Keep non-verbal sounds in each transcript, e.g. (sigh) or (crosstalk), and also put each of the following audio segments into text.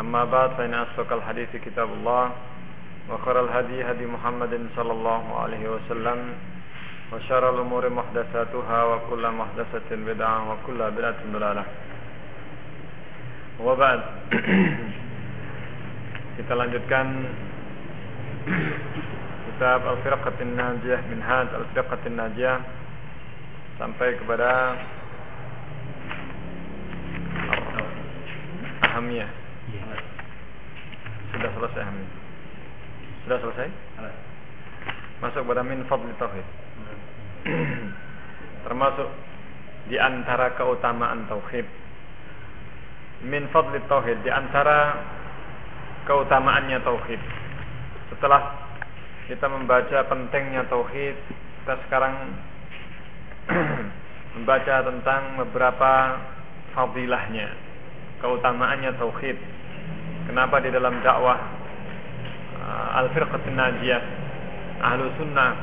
أما بعد فإن أصدق الحديث كتاب الله وخير الهدي هدي محمد صلى الله عليه وسلم وشر الأمور محدثاتها وكل محدثة بدعة وكل بدعة ضلالة وبعد kita lanjutkan kitab Al-Firqatin Najiyah Minhaj Al-Firqatin Najiyah sampai kepada Ahamiyah sudah selesai Ahamiyah sudah selesai? Masuk pada min fadli tauhid. Termasuk di antara keutamaan tauhid. Min fadli tauhid di antara keutamaannya tauhid. Setelah kita membaca pentingnya tauhid kita sekarang (clears throat) membaca tentang beberapa fadilahnya keutamaannya tauhid kenapa di dalam dakwah uh, al-firqatin najiyah ahlu sunnah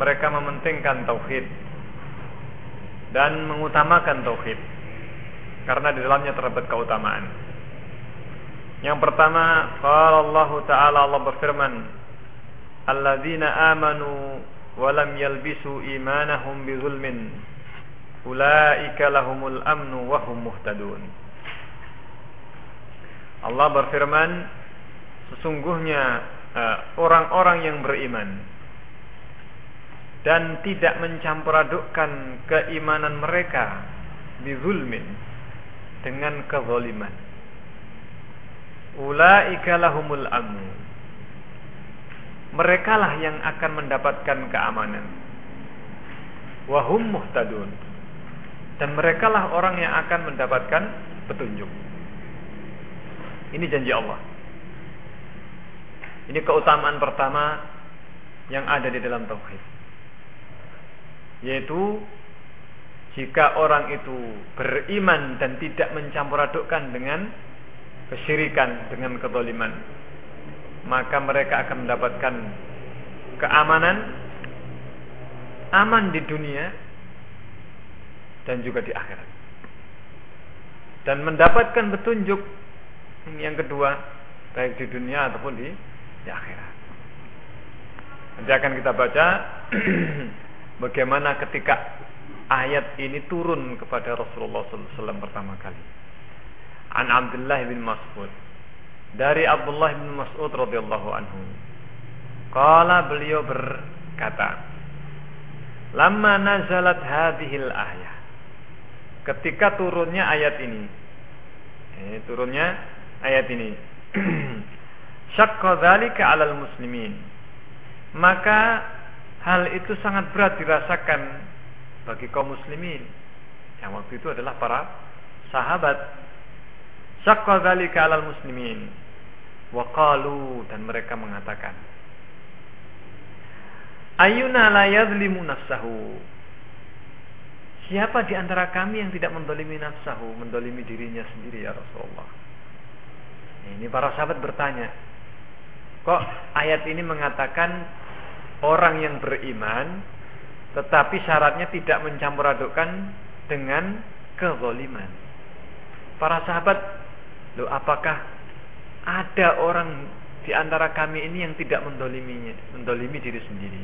mereka mementingkan tauhid dan mengutamakan tauhid karena di dalamnya terdapat keutamaan yang pertama, qala Allah Ta'ala Allah berfirman, "Alladzina amanu wa lam yalbisu imanahum bizulmin, ulaika lahumul amnu wa hum muhtadun." Allah berfirman, sesungguhnya orang-orang uh, yang beriman dan tidak mencampur adukkan keimanan mereka bizulmin dengan kezaliman Ulaika lahumul amnu. Mereka lah yang akan mendapatkan keamanan. Wahum muhtadun. Dan mereka lah orang yang akan mendapatkan petunjuk. Ini janji Allah. Ini keutamaan pertama yang ada di dalam tauhid. Yaitu jika orang itu beriman dan tidak mencampur adukkan dengan kesyirikan dengan kedoliman maka mereka akan mendapatkan keamanan aman di dunia dan juga di akhirat dan mendapatkan petunjuk yang kedua baik di dunia ataupun di, di akhirat. Nanti akan kita baca (clears throat) bagaimana ketika ayat ini turun kepada Rasulullah SAW pertama kali. An Abdullah bin Mas'ud. Dari Abdullah bin Mas'ud radhiyallahu anhu. Qala beliau berkata lamma nazalat hadhil ayah. Ketika turunnya ayat ini eh, turunnya ayat ini (clears throat) syaqqa dzalika 'alal muslimin maka hal itu sangat berat dirasakan bagi kaum muslimin yang waktu itu adalah para sahabat Syaqqa dzalika 'alal muslimin. Wa qalu dan mereka mengatakan Ayuna la yadlimu nafsahu. Siapa di antara kami yang tidak mendolimi nafsahu, mendolimi dirinya sendiri ya Rasulullah? Ini para sahabat bertanya, kok ayat ini mengatakan orang yang beriman, tetapi syaratnya tidak mencampur adukkan dengan kezoliman. Para sahabat Loh, apakah ada orang di antara kami ini yang tidak mendoliminya, mendolimi diri sendiri?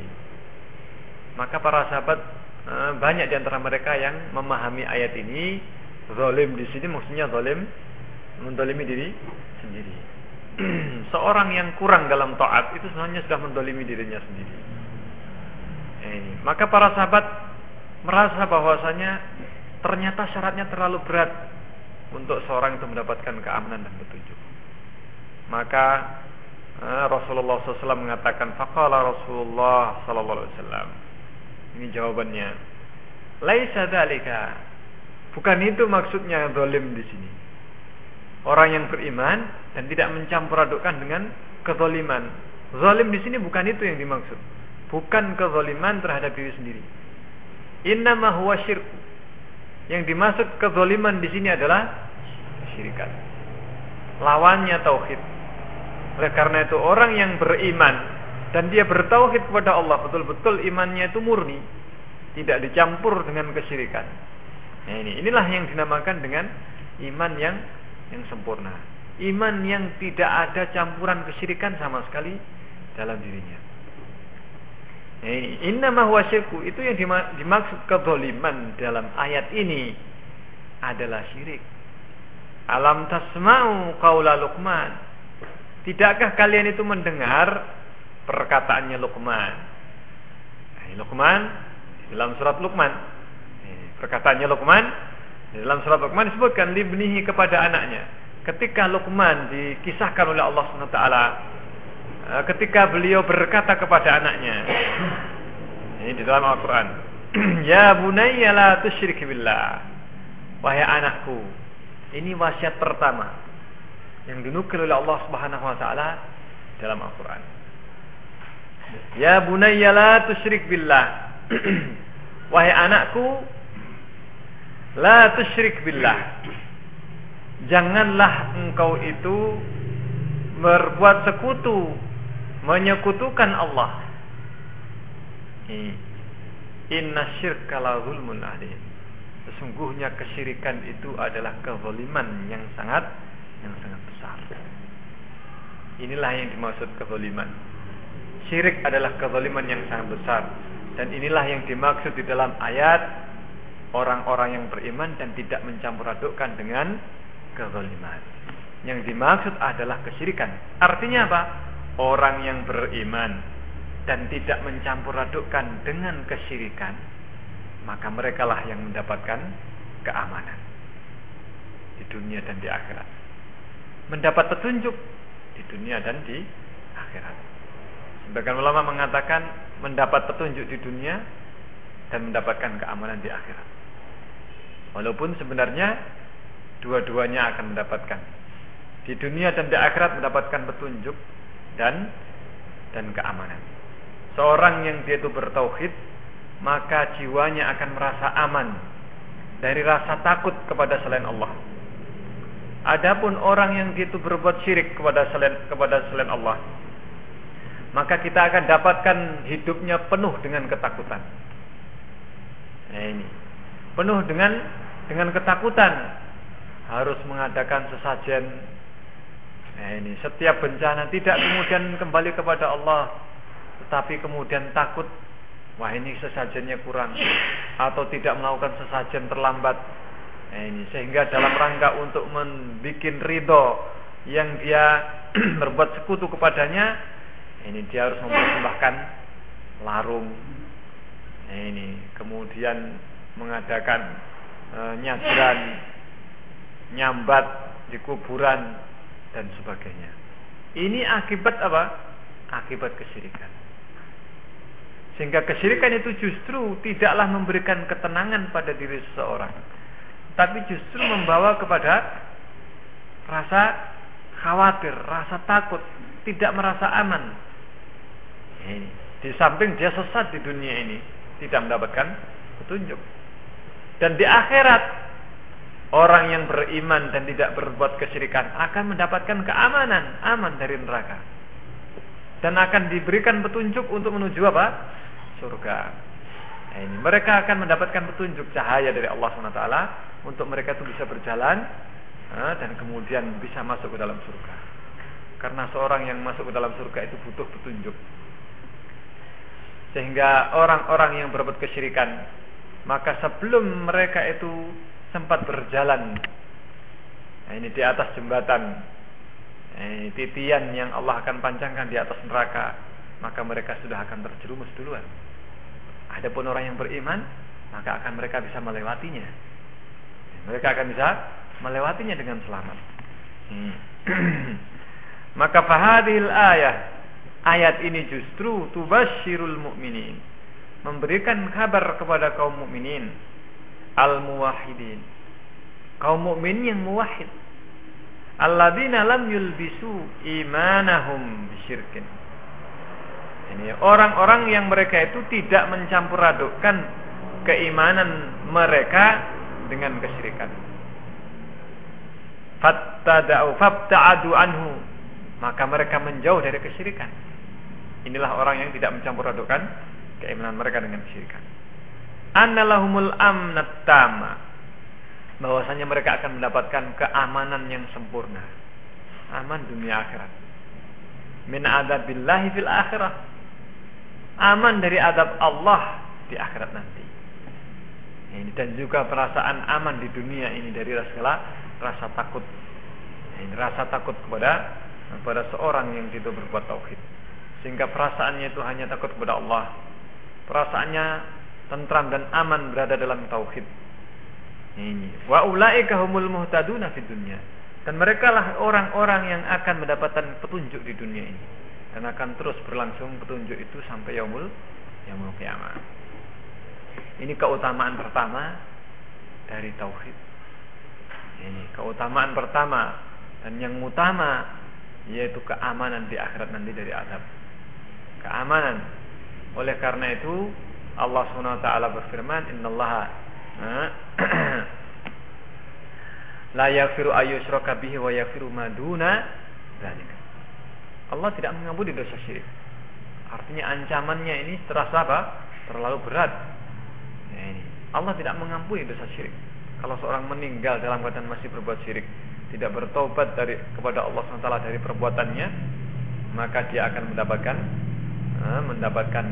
Maka para sahabat eh, banyak di antara mereka yang memahami ayat ini. Zalim di sini maksudnya zalim mendolimi diri sendiri. (clears throat) seorang yang kurang dalam taat itu sebenarnya sudah mendolimi dirinya sendiri. Ini. Maka para sahabat merasa bahwasanya ternyata syaratnya terlalu berat untuk seorang itu mendapatkan keamanan dan petunjuk. Maka eh, Rasulullah SAW mengatakan, "Faqala Rasulullah wasallam." Ini jawabannya. Laisa dzalika. Bukan itu maksudnya zalim di sini. Orang yang beriman dan tidak mencampur adukkan dengan kezaliman. Zalim di sini bukan itu yang dimaksud. Bukan kezaliman terhadap diri sendiri. Innama huwa syirku. Yang dimaksud kezaliman di sini adalah syirikat. Lawannya tauhid. Oleh karena itu orang yang beriman dan dia bertauhid kepada Allah betul-betul imannya itu murni, tidak dicampur dengan kesyirikan. Nah ini inilah yang dinamakan dengan iman yang yang sempurna. Iman yang tidak ada campuran kesyirikan sama sekali dalam dirinya. Nah, ini innama huwa syirku itu yang dimaksud kezaliman dalam ayat ini adalah syirik. Alam tasma'u qaula Luqman. Tidakkah kalian itu mendengar perkataannya Luqman? Nah, Luqman dalam surat Luqman. Perkataannya Luqman dalam surat Luqman disebutkan libnihi kepada anaknya. Ketika Luqman dikisahkan oleh Allah SWT eh, ketika beliau berkata kepada anaknya ini di dalam Al-Qur'an (clears throat) ya bunayya la tusyrik billah wahai anakku ini wasiat pertama yang dinukil oleh Allah Subhanahu wa taala dalam Al-Qur'an. Ya bunayya la tusyrik billah. (clears throat) Wahai anakku, la tusyrik billah. Janganlah engkau itu berbuat sekutu, menyekutukan Allah. Inna syirka la zulmun. Sesungguhnya kesyirikan itu adalah kezaliman yang sangat yang sangat besar. Inilah yang dimaksud kezaliman. Syirik adalah kezaliman yang sangat besar dan inilah yang dimaksud di dalam ayat orang-orang yang beriman dan tidak mencampur adukkan dengan kezaliman. Yang dimaksud adalah kesyirikan. Artinya apa? Orang yang beriman dan tidak mencampur adukkan dengan kesyirikan maka mereka lah yang mendapatkan keamanan di dunia dan di akhirat. Mendapat petunjuk di dunia dan di akhirat. Sebagian ulama mengatakan mendapat petunjuk di dunia dan mendapatkan keamanan di akhirat. Walaupun sebenarnya dua-duanya akan mendapatkan di dunia dan di akhirat mendapatkan petunjuk dan dan keamanan. Seorang yang dia itu bertauhid maka jiwanya akan merasa aman dari rasa takut kepada selain Allah. Adapun orang yang itu berbuat syirik kepada selain kepada selain Allah, maka kita akan dapatkan hidupnya penuh dengan ketakutan. Nah ini, penuh dengan dengan ketakutan, harus mengadakan sesajen. Nah ini, setiap bencana tidak kemudian kembali kepada Allah, tetapi kemudian takut wah ini sesajennya kurang atau tidak melakukan sesajen terlambat nah, ini sehingga dalam rangka untuk membuat ridho yang dia (clears throat) berbuat sekutu kepadanya ini dia harus mempersembahkan larung nah, ini kemudian mengadakan e, nyadran nyambat di kuburan dan sebagainya ini akibat apa akibat kesyirikan sehingga kesyirikan itu justru tidaklah memberikan ketenangan pada diri seseorang. Tapi justru membawa kepada rasa khawatir, rasa takut, tidak merasa aman. Di samping dia sesat di dunia ini, tidak mendapatkan petunjuk. Dan di akhirat, orang yang beriman dan tidak berbuat kesyirikan akan mendapatkan keamanan, aman dari neraka. Dan akan diberikan petunjuk untuk menuju apa? surga. Nah, ini mereka akan mendapatkan petunjuk cahaya dari Allah SWT untuk mereka itu bisa berjalan nah, dan kemudian bisa masuk ke dalam surga. Karena seorang yang masuk ke dalam surga itu butuh petunjuk. Sehingga orang-orang yang berbuat kesyirikan maka sebelum mereka itu sempat berjalan nah ini di atas jembatan eh, titian yang Allah akan pancangkan di atas neraka, maka mereka sudah akan terjerumus duluan. Adapun orang yang beriman, maka akan mereka bisa melewatinya. Mereka akan bisa melewatinya dengan selamat. Hmm. (clears throat) maka fahadil ayat ayat ini justru tubashirul mu'minin memberikan kabar kepada kaum mukminin al muwahhidin kaum mukmin yang muwahhid alladzina lam yulbisu imanahum bisyirkin ini orang-orang yang mereka itu tidak mencampur adukkan keimanan mereka dengan kesyirikan. Fattada'u fabta'adu anhu. Maka mereka menjauh dari kesyirikan. Inilah orang yang tidak mencampur adukkan keimanan mereka dengan kesyirikan. Annalahumul amnat tama. Bahwasanya mereka akan mendapatkan keamanan yang sempurna. Aman dunia akhirat. Min adabillahi fil akhirah aman dari adab Allah di akhirat nanti. Ini dan juga perasaan aman di dunia ini dari segala rasa takut. Ini rasa takut kepada kepada seorang yang tidak berbuat tauhid. Sehingga perasaannya itu hanya takut kepada Allah. Perasaannya tentram dan aman berada dalam tauhid. Ini. Wa ulaika humul muhtaduna fid dunya. Dan mereka lah orang-orang yang akan mendapatkan petunjuk di dunia ini dan akan terus berlangsung petunjuk itu sampai yaumul yaumul kiamat. Ini keutamaan pertama dari tauhid. Ini keutamaan pertama dan yang utama yaitu keamanan di akhirat nanti dari azab. Keamanan. Oleh karena itu Allah SWT berfirman, "Innallaha (clears throat) la yaghfiru ayyushraka bihi wa yaghfiru ma duna dzalika." Allah tidak mengampuni dosa syirik. Artinya ancamannya ini terasa apa? Terlalu berat. Ya. Allah tidak mengampuni dosa syirik. Kalau seorang meninggal dalam keadaan masih berbuat syirik, tidak bertobat dari kepada Allah SWT dari perbuatannya, maka dia akan mendapatkan eh, mendapatkan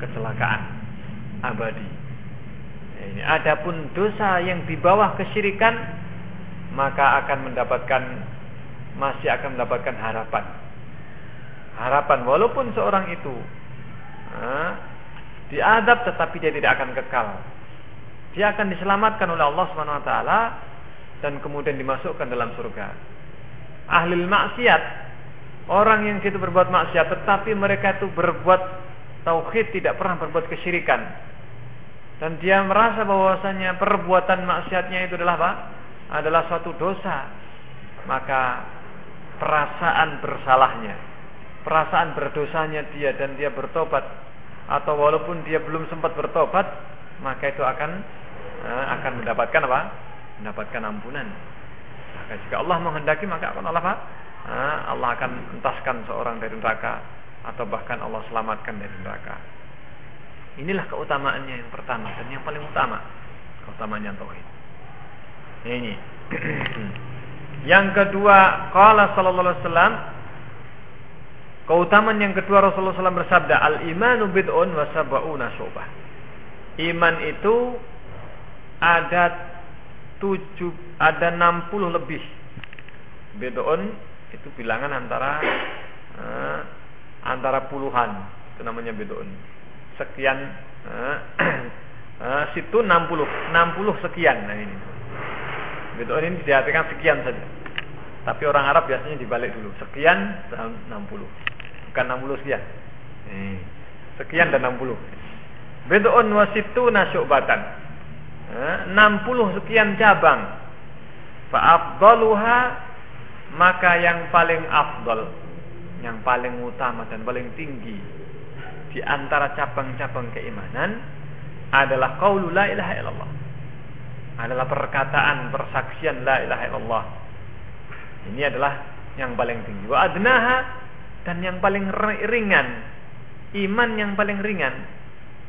kecelakaan abadi. Ya ini. Adapun dosa yang di bawah kesyirikan, maka akan mendapatkan masih akan mendapatkan harapan harapan walaupun seorang itu nah, diadab tetapi dia tidak akan kekal. Dia akan diselamatkan oleh Allah Subhanahu wa taala dan kemudian dimasukkan dalam surga. Ahli maksiat, orang yang itu berbuat maksiat tetapi mereka itu berbuat tauhid tidak pernah berbuat kesyirikan. Dan dia merasa bahwasanya perbuatan maksiatnya itu adalah apa? Adalah suatu dosa. Maka perasaan bersalahnya perasaan berdosanya dia dan dia bertobat atau walaupun dia belum sempat bertobat maka itu akan uh, akan mendapatkan apa? mendapatkan ampunan. Maka jika Allah menghendaki maka akan Allah apa? Uh, Allah akan entaskan seorang dari neraka atau bahkan Allah selamatkan dari neraka. Inilah keutamaannya yang pertama dan yang paling utama keutamaannya tauhid. Ini. (clears throat) yang kedua, qala sallallahu alaihi wasallam Keutamaan yang kedua Rasulullah SAW bersabda, Al-imanu bid'un wa sab'una syubah. Iman itu ada tujuh, ada 60 lebih. Bid'un itu bilangan antara uh, antara puluhan. Itu namanya bid'un. Sekian uh, uh, (clears throat) situ 60, 60 sekian. Nah ini. Bid'un ini diartikan sekian saja. Tapi orang Arab biasanya dibalik dulu. Sekian 60 bukan 60 sekian. Eh, sekian dan 60. Bid'un wa sittuna syu'batan. Eh, 60 sekian cabang. Fa afdaluha maka yang paling afdal, yang paling utama dan paling tinggi di antara cabang-cabang keimanan adalah qaulu la ilaha illallah. Adalah perkataan persaksian la ilaha illallah. Ini adalah yang paling tinggi. Wa adnaha dan yang paling ringan iman yang paling ringan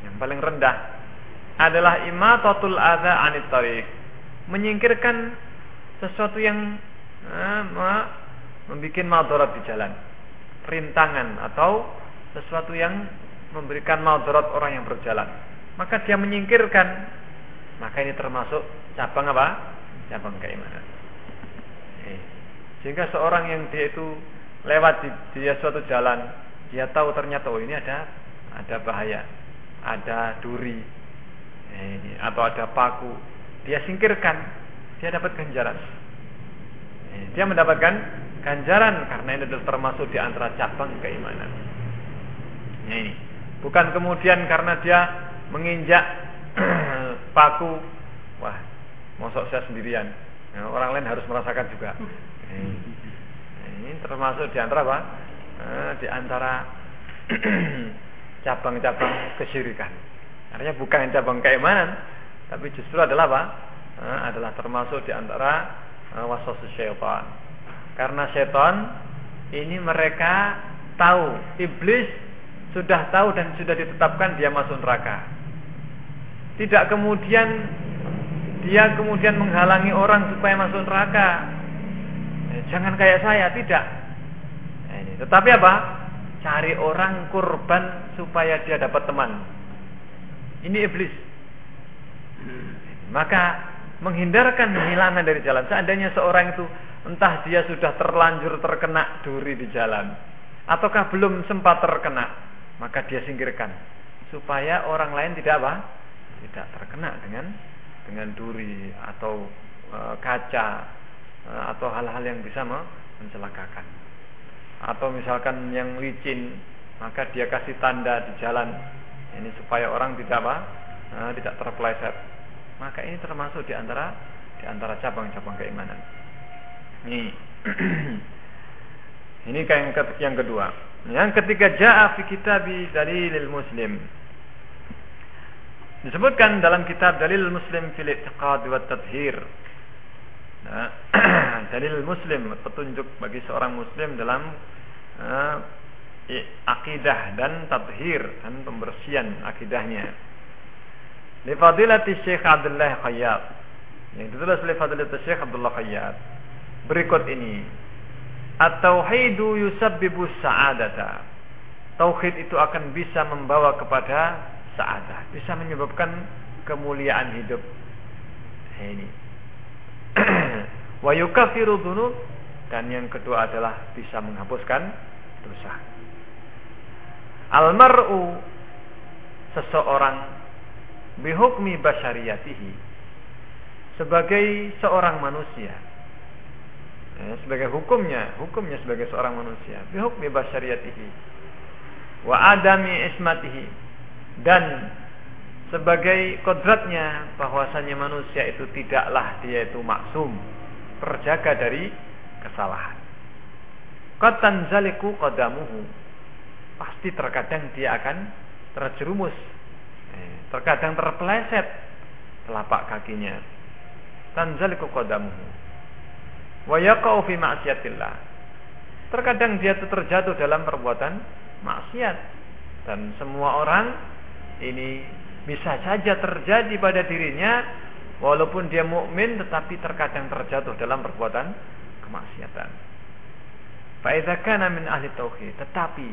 yang paling rendah adalah imatatul adza anit tariq menyingkirkan sesuatu yang eh, membuat madarat di jalan. Rintangan atau sesuatu yang memberikan madarat orang yang berjalan. Maka dia menyingkirkan. Maka ini termasuk cabang apa? Cabang keimanan. Sehingga seorang yang dia itu lewat di, di suatu jalan, dia tahu ternyata oh ini ada ada bahaya, ada duri, eh, atau ada paku, dia singkirkan, dia dapat ganjaran. Dia mendapatkan ganjaran karena ini adalah termasuk di antara cabang keimanan. Nah, ini bukan kemudian karena dia menginjak (clears throat) paku, wah, mosok saya sendirian. Nah, orang lain harus merasakan juga. Eh, ini termasuk di antara apa? Eh, di antara (clears throat) cabang-cabang kesyirikan. Artinya bukan cabang keimanan, tapi justru adalah apa? Eh, adalah termasuk di antara eh, waswasus syaitan. Karena syaitan ini mereka tahu, iblis sudah tahu dan sudah ditetapkan dia masuk neraka. Tidak kemudian dia kemudian menghalangi orang supaya masuk neraka. Eh, jangan kayak saya, tidak. Ini. Tetapi apa? Cari orang kurban supaya dia dapat teman. Ini iblis. Maka menghindarkan hilangan dari jalan. Seandainya seorang itu entah dia sudah terlanjur terkena duri di jalan ataukah belum sempat terkena, maka dia singkirkan supaya orang lain tidak apa? tidak terkena dengan dengan duri atau e, kaca e, atau hal-hal yang bisa mencelakakan. Atau misalkan yang licin, maka dia kasih tanda di jalan ini supaya orang tidak apa? E, tidak terpeleset. Maka ini termasuk di antara di antara cabang-cabang keimanan. Ini (clears throat) ini yang yang kedua. Yang ketiga ja'a fi kitabi dalilil muslim Disebutkan dalam kitab Dalil Muslim fil I'tiqad wa Tadhir. Nah, (clears throat) dalil Muslim petunjuk bagi seorang muslim dalam uh, akidah dan tadhir dan pembersihan akidahnya. Li fadilati Syekh Abdullah Khayyat. Yang ditulis oleh fadilati Syekh Abdullah Khayyat. Berikut ini. At-tauhidu yusabbibu sa'adata. Tauhid itu akan bisa membawa kepada sa'adah, bisa menyebabkan kemuliaan hidup. Ini. (clears throat) Wa yukaffiru dzunub dan yang kedua adalah bisa menghapuskan dosa. Almar'u seseorang bihukmi basyariyatihi sebagai seorang manusia ya, sebagai hukumnya hukumnya sebagai seorang manusia bihukmi basyariyatihi wa adami ismatihi dan sebagai kodratnya bahwasanya manusia itu tidaklah dia itu maksum terjaga dari kesalahan. Zaliku qadamuhu. Pasti terkadang dia akan terjerumus. Terkadang terpeleset telapak kakinya. Tanzaliku qadamuhu. Wa yaqau fi ma'siyatillah. Terkadang dia terjatuh dalam perbuatan maksiat dan semua orang ini bisa saja terjadi pada dirinya walaupun dia mukmin tetapi terkadang terjatuh dalam perbuatan kemaksiatan. Faidza kana min ahli tauhid, tetapi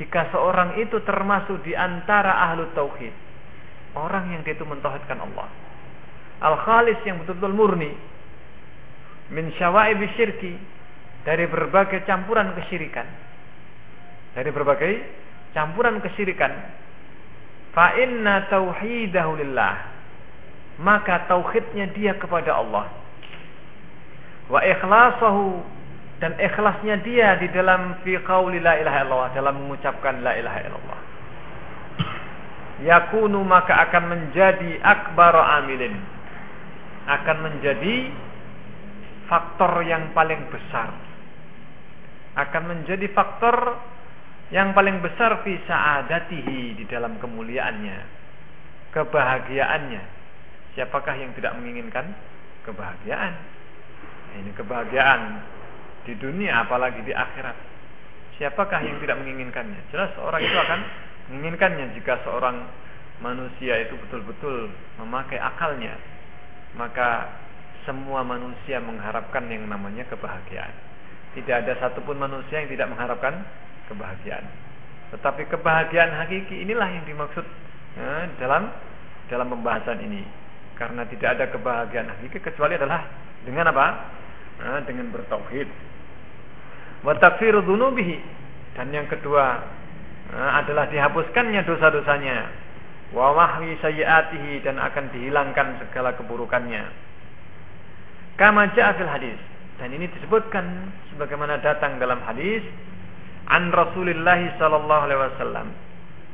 jika seorang itu termasuk di antara ahlu tauhid, orang yang dia itu mentauhidkan Allah. Al-khalis yang betul-betul murni min syawaib syirki dari berbagai campuran kesyirikan. Dari berbagai campuran kesyirikan fa inna tauhidahu lillah maka tauhidnya dia kepada Allah wa ikhlasahu dan ikhlasnya dia di dalam fi qauli la ilaha illallah dalam mengucapkan la ilaha illallah yakunu maka akan menjadi akbar amilin akan menjadi faktor yang paling besar akan menjadi faktor yang paling besar fi sa'adatihi di dalam kemuliaannya, kebahagiaannya. Siapakah yang tidak menginginkan kebahagiaan? Ini kebahagiaan di dunia apalagi di akhirat. Siapakah yang tidak menginginkannya? Jelas orang itu akan menginginkannya jika seorang manusia itu betul-betul memakai akalnya. Maka semua manusia mengharapkan yang namanya kebahagiaan. Tidak ada satupun manusia yang tidak mengharapkan kebahagiaan. Tetapi kebahagiaan hakiki inilah yang dimaksud ya, dalam dalam pembahasan ini. Karena tidak ada kebahagiaan hakiki kecuali adalah dengan apa? nah, dengan bertauhid. Wa takfiru dzunubihi dan yang kedua nah, adalah dihapuskannya dosa-dosanya. Wa mahwi sayyiatihi dan akan dihilangkan segala keburukannya. Kama ja'a fil hadis dan ini disebutkan sebagaimana datang dalam hadis an Rasulullah sallallahu alaihi wasallam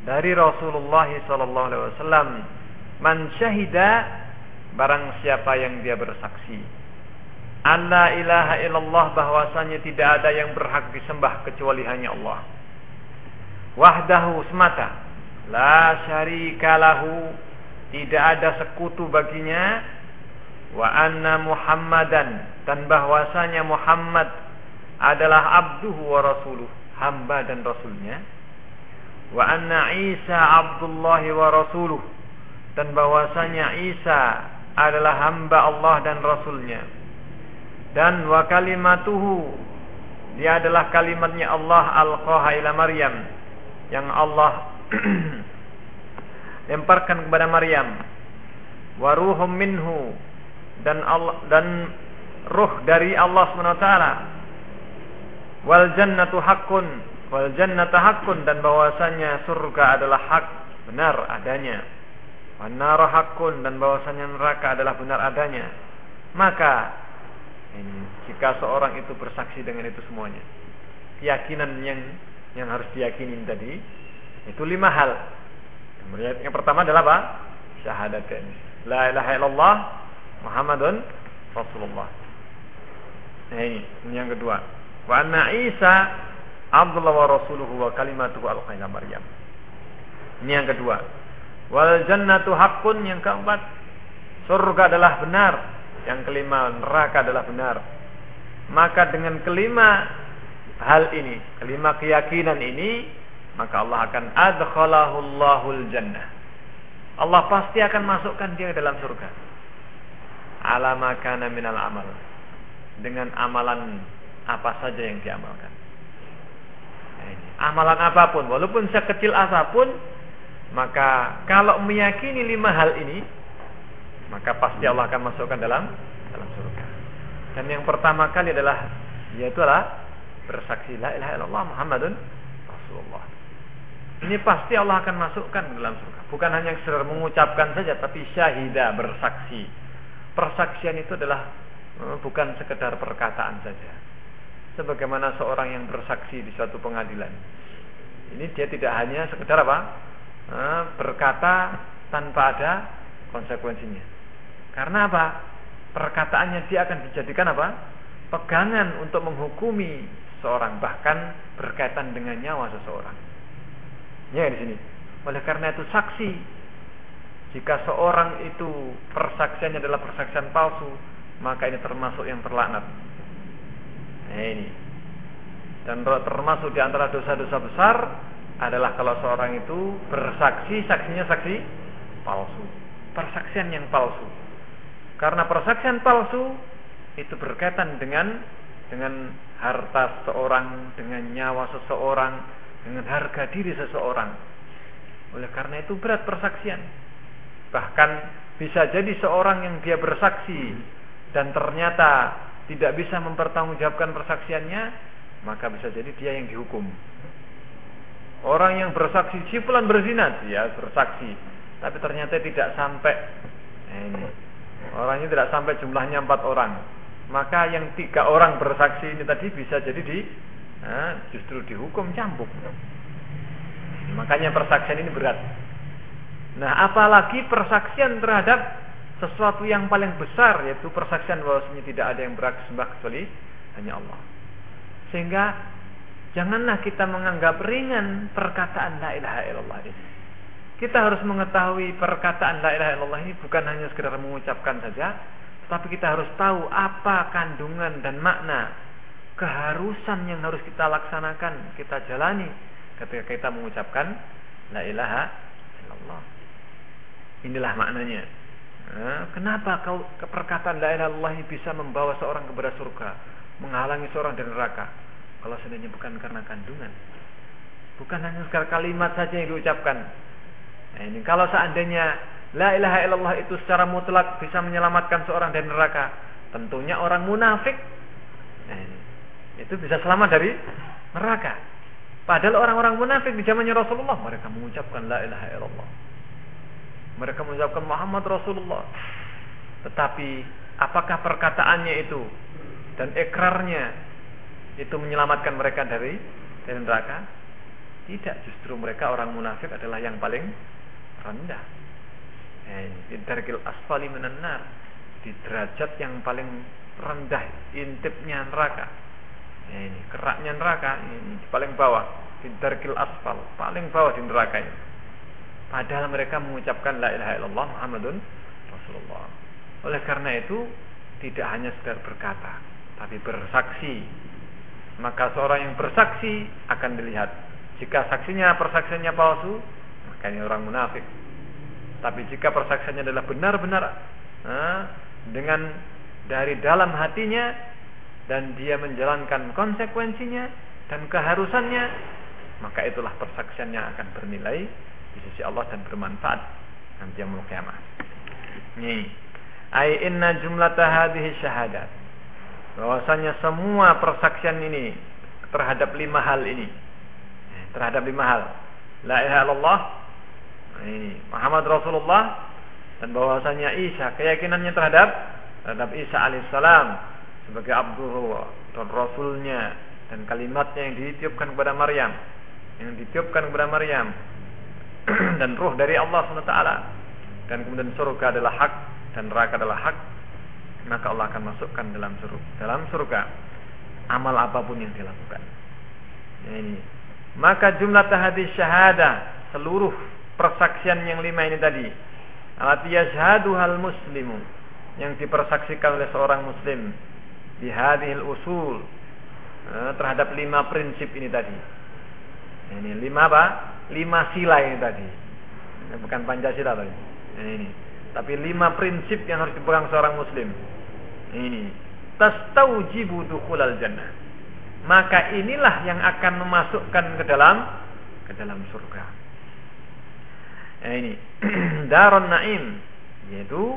dari Rasulullah sallallahu alaihi wasallam man syahida barang siapa yang dia bersaksi Allah ilaha illallah bahwasanya tidak ada yang berhak disembah kecuali hanya Allah. Wahdahu semata la syarika lahu tidak ada sekutu baginya. Wa anna muhammadan dan bahwasanya Muhammad adalah abduhu wa rasuluh hamba dan rasulnya. Wa anna Isa abdullah wa rasuluh dan bahwasanya Isa adalah hamba Allah dan rasulnya dan wa kalimatuhu dia adalah kalimatnya Allah alqaha ila Maryam yang Allah (clears throat) lemparkan kepada Maryam. Wa ruhum minhu dan Allah dan ruh dari Allah Subhanahu wa taala. Wal jannatu haqqun wal jannatu haqqun dan bahwasanya surga adalah hak benar adanya. Wan nar haqqun dan bahwasanya neraka adalah benar adanya. Maka ini jika seorang itu bersaksi dengan itu semuanya, keyakinan yang yang harus diyakini tadi itu lima hal. Yang pertama adalah apa? Syahadatain. La ilaha illallah Muhammadun Rasulullah. Nah ini, ini yang kedua. Wa anna Isa Abdullah wa Rasuluhu wa kalimatuhu alqaina Maryam. Ini yang kedua. Wal jannatu haqqun yang keempat. Surga adalah benar yang kelima, neraka adalah benar. Maka dengan kelima hal ini, kelima keyakinan ini, maka Allah akan adkhalahul jannah. Allah pasti akan masukkan dia ke dalam surga. Alama kana minal amal. Dengan amalan apa saja yang diamalkan. Amalan apa pun, walaupun sekecil apa pun, maka kalau meyakini lima hal ini, maka pasti Allah akan masukkan dalam dalam surga. Dan yang pertama kali adalah yaitu adalah bersaksi la ilaha illallah Muhammadun Rasulullah. Ini pasti Allah akan masukkan dalam surga. Bukan hanya sekedar mengucapkan saja tapi syahida bersaksi. Persaksian itu adalah eh, bukan sekedar perkataan saja. Sebagaimana seorang yang bersaksi di suatu pengadilan. Ini dia tidak hanya sekedar apa? Eh, berkata tanpa ada konsekuensinya. Karena apa? Perkataannya dia akan dijadikan apa? Pegangan untuk menghukumi seorang bahkan berkaitan dengan nyawa seseorang. Ya di sini. Oleh karena itu saksi jika seorang itu persaksiannya adalah persaksian palsu, maka ini termasuk yang terlaknat. Nah ini. Dan termasuk di antara dosa-dosa besar adalah kalau seorang itu bersaksi, saksinya saksi palsu. Persaksian yang palsu. Karena persaksian palsu itu berkaitan dengan dengan harta seseorang, dengan nyawa seseorang, dengan harga diri seseorang. Oleh karena itu berat persaksian. Bahkan bisa jadi seorang yang dia bersaksi dan ternyata tidak bisa mempertanggungjawabkan persaksiannya, maka bisa jadi dia yang dihukum. Orang yang bersaksi si fulan berzina, dia bersaksi, tapi ternyata tidak sampai ini Orangnya tidak sampai jumlahnya empat orang. Maka yang tiga orang bersaksi ini tadi bisa jadi di nah, justru dihukum cambuk. Makanya persaksian ini berat. Nah, apalagi persaksian terhadap sesuatu yang paling besar yaitu persaksian bahwasanya tidak ada yang berhak sembah kecuali hanya Allah. Sehingga janganlah kita menganggap ringan perkataan la ilaha illallah ini. Kita harus mengetahui perkataan la ilaha illallah ini bukan hanya sekedar mengucapkan saja, tapi kita harus tahu apa kandungan dan makna keharusan yang harus kita laksanakan, kita jalani ketika kita mengucapkan la ilaha illallah. Inilah maknanya. Nah, kenapa kau perkataan la ilaha illallah ini bisa membawa seorang kepada surga, menghalangi seorang dari neraka? Kalau seandainya bukan karena kandungan, bukan hanya sekali kalimat saja yang diucapkan, Nah, ini kalau seandainya la ilaha illallah itu secara mutlak bisa menyelamatkan seorang dari neraka, tentunya orang munafik itu bisa selamat dari neraka. Padahal orang-orang munafik di zamannya Rasulullah mereka mengucapkan la ilaha illallah. Mereka mengucapkan Muhammad Rasulullah. Tetapi apakah perkataannya itu dan ikrarnya itu menyelamatkan mereka dari dari neraka? Tidak, justru mereka orang munafik adalah yang paling rendah. Eh, darkil asfali menenar di derajat yang paling rendah intipnya neraka. Ya, ini keraknya neraka ini paling bawah di darkil asfal paling bawah di neraka ini. Padahal mereka mengucapkan la ilaha illallah Muhammadun Rasulullah. Oleh karena itu tidak hanya sekedar berkata, tapi bersaksi. Maka seorang yang bersaksi akan dilihat. Jika saksinya persaksiannya palsu, maka ini orang munafik. Tapi jika persaksiannya adalah benar-benar nah, dengan dari dalam hatinya dan dia menjalankan konsekuensinya dan keharusannya, maka itulah persaksian yang akan bernilai di sisi Allah dan bermanfaat nanti yang kiamat. Ini ai inna jumlata hadhihi syahadat. Bahwasanya semua persaksian ini terhadap lima hal ini. Terhadap lima hal. La ilaha illallah. Ini Muhammad Rasulullah. Dan bahwasanya Isa keyakinannya terhadap terhadap Isa alaihissalam sebagai Abdullah dan Rasulnya dan kalimatnya yang ditiupkan kepada Maryam. Yang ditiupkan kepada Maryam. (clears throat) Dan ruh dari Allah SWT. Dan kemudian surga adalah hak dan neraka adalah hak maka Allah akan masukkan dalam surga dalam surga amal apa pun yang dilakukan ini maka jumlah tahadis syahada seluruh persaksian yang lima ini tadi alati yashhadu hal muslimu yang dipersaksikan oleh seorang muslim di hadhil usul eh, terhadap lima prinsip ini tadi ini lima apa lima sila ini tadi. Ini bukan Pancasila tadi. Ini, ini. Tapi lima prinsip yang harus dipegang seorang muslim. Ini. Tastaujibu dukhulal jannah. Maka inilah yang akan memasukkan ke dalam ke dalam surga. Nah, ini (clears throat) Darun Naim yaitu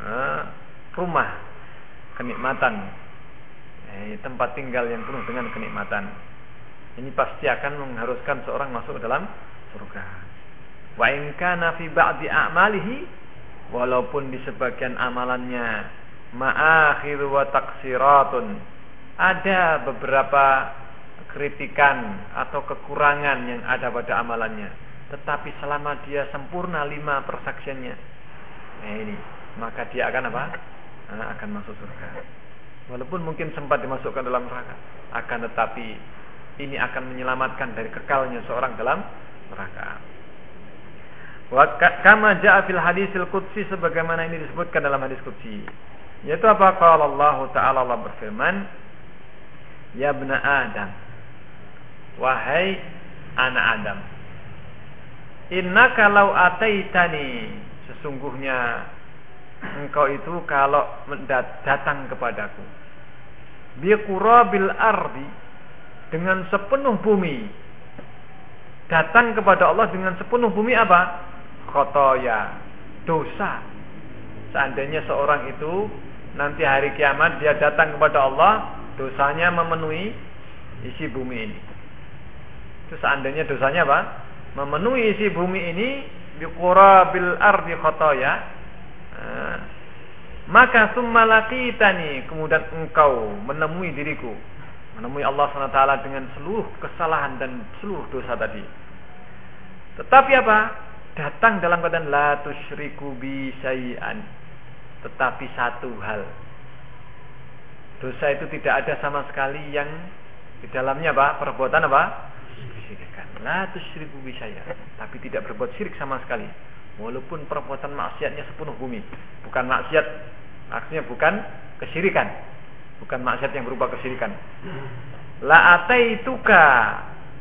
uh, rumah kenikmatan. Eh, tempat tinggal yang penuh dengan kenikmatan ini pasti akan mengharuskan seorang masuk ke dalam surga. Wa in kana fi a'malihi walaupun di sebagian amalannya ma'akhir wa taksiratun ada beberapa kritikan atau kekurangan yang ada pada amalannya tetapi selama dia sempurna lima persaksiannya nah ini maka dia akan apa nah, akan masuk surga walaupun mungkin sempat dimasukkan dalam neraka akan tetapi ini akan menyelamatkan dari kekalnya seorang dalam neraka. Wa kama jaa fil hadisil qudsi sebagaimana ini disebutkan dalam hadis qudsi. Yaitu apa? Qala Allah Ta'ala Allah berfirman, Ya bna Adam, wahai anak Adam, Inna kalau ataitani sesungguhnya engkau itu kalau datang kepadaku. Biqurabil ardi dengan sepenuh bumi. Datang kepada Allah dengan sepenuh bumi apa? khotoya dosa. Seandainya seorang itu nanti hari kiamat dia datang kepada Allah dosanya memenuhi isi bumi ini itu seandainya dosanya apa? memenuhi isi bumi ini biqurabil ardi khotoya nah, maka summa laqitani kemudian engkau menemui diriku menemui Allah SWT dengan seluruh kesalahan dan seluruh dosa tadi. Tetapi apa? Datang dalam keadaan la tusyriku bi syai'an. Tetapi satu hal. Dosa itu tidak ada sama sekali yang di dalamnya apa? Perbuatan apa? Kesyirikan. La tusyriku bi syai'an. Tapi tidak berbuat syirik sama sekali. Walaupun perbuatan maksiatnya sepenuh bumi. Bukan maksiat, maksudnya bukan kesyirikan bukan maksiat yang berupa kesyirikan. La ataituka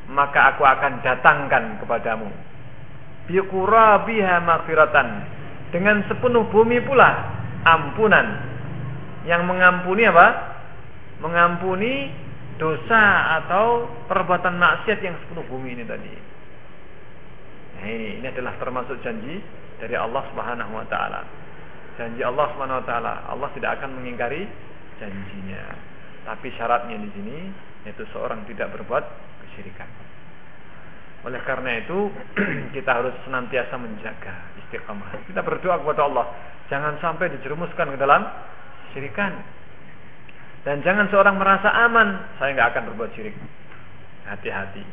maka aku akan datangkan kepadamu biqurabiha maghfiratan dengan sepenuh bumi pula ampunan yang mengampuni apa? Mengampuni dosa atau perbuatan maksiat yang sepenuh bumi ini tadi. Nah, ini, ini adalah termasuk janji dari Allah Subhanahu wa taala. Janji Allah Subhanahu wa taala, Allah tidak akan mengingkari janjinya. Tapi syaratnya di sini yaitu seorang tidak berbuat kesyirikan. Oleh karena itu (clears throat) kita harus senantiasa menjaga istiqamah. Kita berdoa kepada Allah, jangan sampai dijerumuskan ke dalam syirikan. Dan jangan seorang merasa aman, saya nggak akan berbuat syirik. Hati-hati.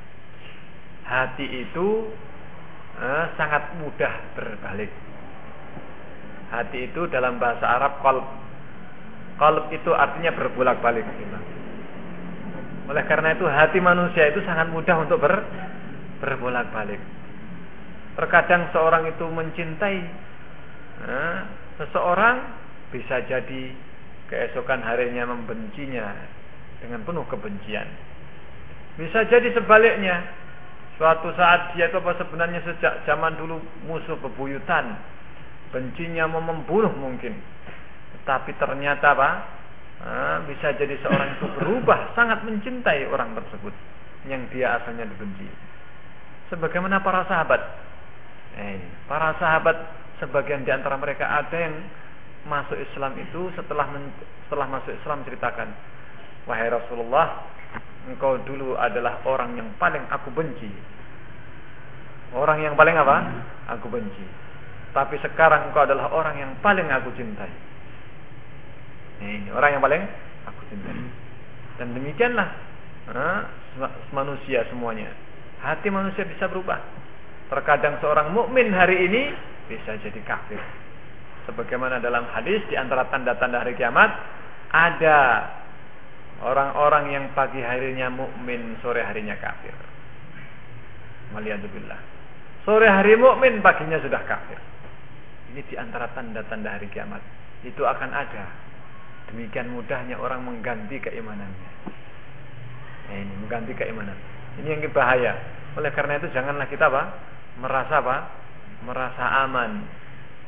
Hati itu eh, sangat mudah berbalik. Hati itu dalam bahasa Arab kolb. Kolb itu artinya berbolak-balik. Oleh karena itu hati manusia itu sangat mudah untuk ber, berbolak-balik. Terkadang seorang itu mencintai eh, seseorang bisa jadi keesokan harinya membencinya dengan penuh kebencian. Bisa jadi sebaliknya. Suatu saat dia itu apa sebenarnya sejak zaman dulu musuh bebuyutan. Bencinya mau membunuh mungkin. Tetapi ternyata apa? Nah, bisa jadi seorang itu berubah sangat mencintai orang tersebut yang dia asalnya dibenci. Sebagaimana para sahabat. Eh, para sahabat sebagian di antara mereka ada yang masuk Islam itu setelah setelah masuk Islam ceritakan, wahai Rasulullah, engkau dulu adalah orang yang paling aku benci. Orang yang paling apa? Aku benci. Tapi sekarang engkau adalah orang yang paling aku cintai. Ini orang yang paling aku cintai. Dan demikianlah nah, manusia semuanya. Hati manusia bisa berubah. Terkadang seorang mukmin hari ini bisa jadi kafir. Sebagaimana dalam hadis di antara tanda-tanda hari kiamat ada Orang-orang yang pagi harinya mukmin, sore harinya kafir. Waliyadzubillah. Sore hari mukmin, paginya sudah kafir. Ini di antara tanda-tanda hari kiamat. Itu akan ada. Demikian mudahnya orang mengganti keimanannya. Nah, ini mengganti keimanan. Ini yang bahaya. Oleh karena itu janganlah kita apa? Merasa apa? Merasa aman.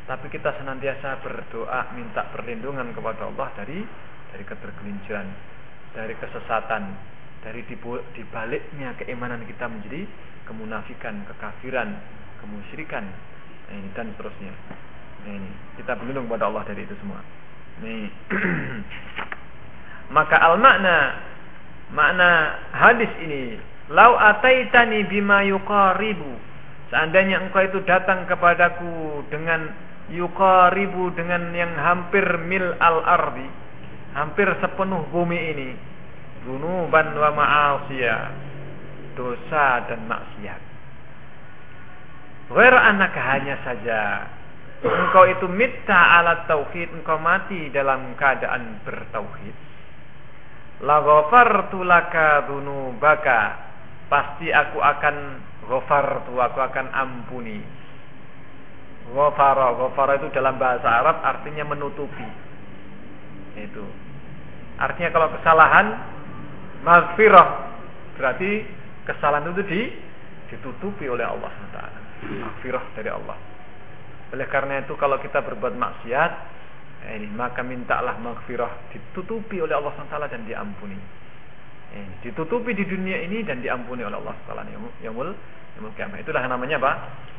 Tapi kita senantiasa berdoa minta perlindungan kepada Allah dari dari ketergelinciran dari kesesatan, dari dibaliknya keimanan kita menjadi kemunafikan, kekafiran, kemusyrikan, nah, ini dan seterusnya. Nah, ini kita berlindung kepada Allah dari itu semua. Nih. (clears throat) Maka al makna makna hadis ini, lau ataitani bima yuqaribu. Seandainya engkau itu datang kepadaku dengan yuqaribu dengan yang hampir mil al ardi, hampir sepenuh bumi ini, dunuban wa ma'asiyah dosa dan maksiat. Ghair anak hanya saja engkau itu mita ala tauhid engkau mati dalam keadaan bertauhid. La ghafartu laka dzunubaka pasti aku akan ghafartu aku akan ampuni ghafara. Ghafara itu dalam bahasa Arab artinya menutupi. Itu. Artinya kalau kesalahan maghfirah. Berarti kesalahan itu di, ditutupi oleh Allah SWT maghfirah dari Allah. Oleh karena itu kalau kita berbuat maksiat eh, ini maka mintalah maghfirah ditutupi oleh Allah SWT dan diampuni. Eh, ditutupi di dunia ini dan diampuni oleh Allah SWT yaumul yaumul kiamat itulah namanya apa?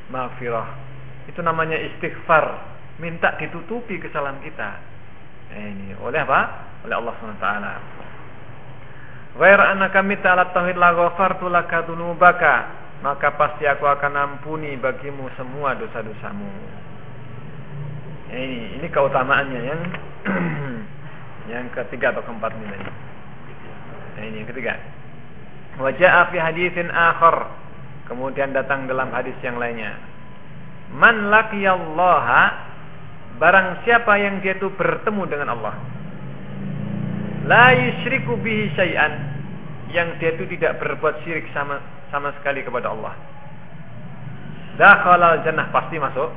Maghfirah itu namanya istighfar minta ditutupi kesalahan kita eh, ini oleh apa oleh Allah SWT Ghair annaka mita ala tauhid la ghafartu laka dzunubaka, maka pasti aku akan ampuni bagimu semua dosa-dosamu. Ini ini keutamaannya yang (clears throat) yang ketiga atau keempat nilai. Ya, ini yang ketiga. Wajah fi haditsin akhar. Kemudian datang dalam hadis yang lainnya. Man laqiyallaha barang siapa yang dia itu bertemu dengan Allah la yusyriku bihi syai'an yang dia itu tidak berbuat syirik sama sama sekali kepada Allah. Dakhala jannah pasti masuk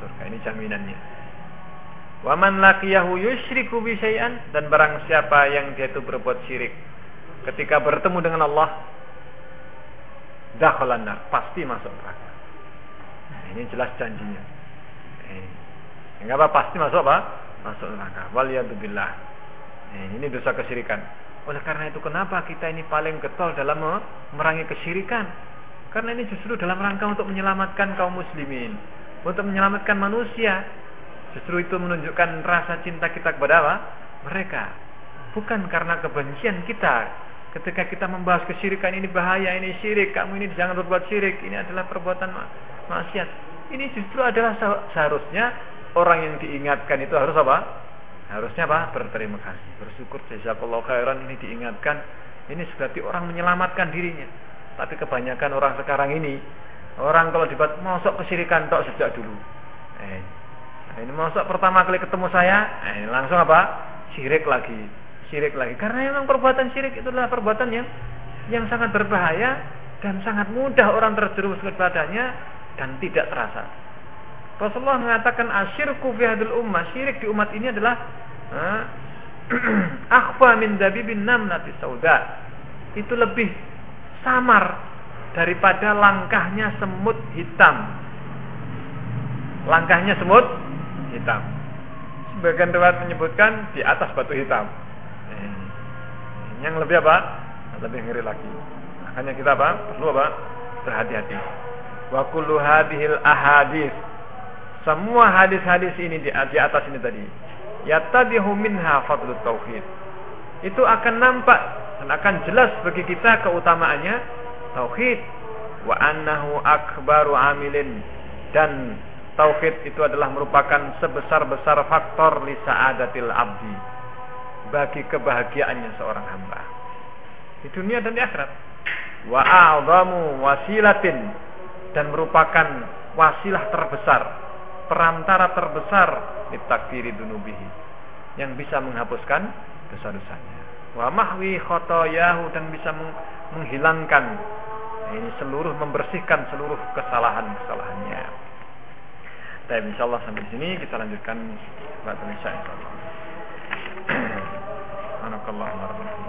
surga ini jaminannya. Wa man laqiyahu yusyriku bi syai'an dan barang siapa yang dia itu berbuat syirik ketika bertemu dengan Allah dakhala nar pasti masuk neraka. Ini jelas janjinya. Eh, enggak apa pasti masuk apa? Masuk neraka. Waliyadzubillah. Eh, ini dosa kesyirikan. Oleh karena itu kenapa kita ini paling getol dalam memerangi kesyirikan? Karena ini justru dalam rangka untuk menyelamatkan kaum muslimin, untuk menyelamatkan manusia. Justru itu menunjukkan rasa cinta kita kepada apa? Mereka. bukan karena kebencian kita ketika kita membahas kesyirikan ini bahaya ini syirik kamu ini jangan berbuat syirik ini adalah perbuatan maksiat. Ini justru adalah seharusnya orang yang diingatkan itu harus apa? Harusnya apa? Berterima kasih bersyukur. Jazakallahu khairan ini diingatkan. Ini berarti orang menyelamatkan dirinya. Tapi kebanyakan orang sekarang ini orang kalau dibuat masuk kesyirikan tok sejak dulu. Eh, ini masuk pertama kali ketemu saya eh, langsung apa? Syirik lagi syirik lagi. Karena memang perbuatan syirik itu adalah perbuatan yang yang sangat berbahaya dan sangat mudah orang terjerumus kepadanya dan tidak terasa. Rasulullah mengatakan asyirku fi hadil ummah, syirik di umat ini adalah (clears throat) akhfa min dabibin namlati sauda. Itu lebih samar daripada langkahnya semut hitam. Langkahnya semut hitam. Sebagian riwayat menyebutkan di atas batu hitam. Yang lebih apa? Lebih ngeri lagi. Makanya kita apa? Perlu apa? Berhati-hati. Wa kullu hadhil ahadis. Semua hadis-hadis ini di, di atas ini tadi. Yatadihu minha fadlut tauhid. Itu akan nampak dan akan jelas bagi kita keutamaannya tauhid wa annahu akbaru amilin dan Tauhid itu adalah merupakan sebesar-besar faktor li sa'adatil abdi bagi kebahagiaannya seorang hamba di dunia dan di akhirat. Wa a'zamu wasilatin dan merupakan wasilah terbesar, perantara terbesar di takdiri dunubihi yang bisa menghapuskan dosa-dosanya. Wa mahwi khotoyahu dan bisa menghilangkan ini seluruh membersihkan seluruh kesalahan-kesalahannya. Tapi insyaallah sampai sini kita lanjutkan pada insya Allah. (clears throat) Subhanakallah warahmatullahi